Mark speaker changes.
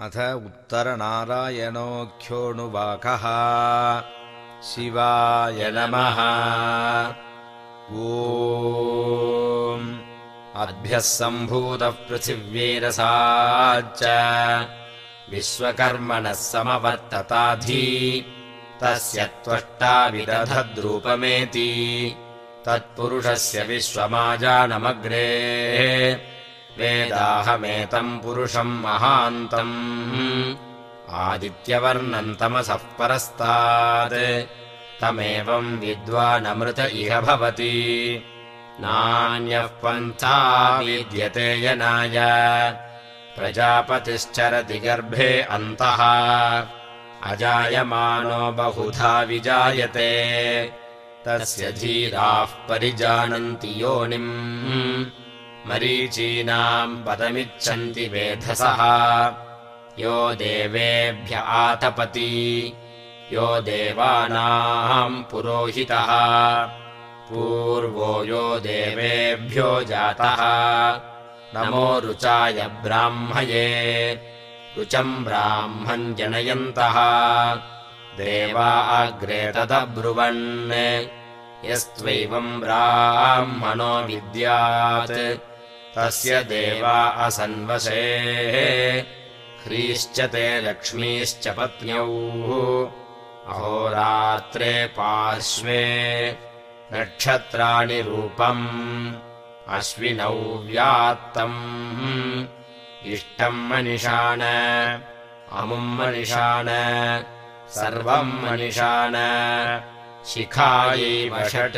Speaker 1: अथ उत्तरनारायणोऽख्योऽणुवाकः। शिवाय नमः। ओ अद्भ्यः सम्भूतः पृथिव्येरसाच्च विश्वकर्मणः समवर्तताधी। तस्य त्वष्टाविदधद्रूपमेति। तत्पुरुषस्य विश्वमाजानमग्रे वेदाहमेतम् पुरुषम् महान्तम्। आदित्यवर्णन्तमसः परस्तात्। तमेवम् विद्वानमृत इह भवति। नान्यः पन्था विद्यते यनाय। प्रजापतिश्चरति गर्भे अन्तः। अजायमानो बहुधा विजायते। तस्य धीराः परिजानन्ति योनिम् मरीचीनाम् पदमिच्छन्ति वेधसः। यो देवेभ्य आतपति यो देवानाम् पुरोहितः। पूर्वो यो देवेभ्यो जातः। नमो रुचाय ब्राह्मये रुचम् ब्राह्मम् जनयन्तः। देवा अग्रे तदब्रुवन् यस्त्वैवम् ब्राह्मणो विद्यात् तस्य देवा असन्वसे ह्रीश्च ते लक्ष्मीश्च पत्न्यौ। अहोरात्रे पार्श्वे नक्षत्राणि रूपम् अश्विनौ व्यात्तम् इष्टम् मनिषाण अमुम् मनिषाण सर्वम् मनिषाण शिखायैव षट्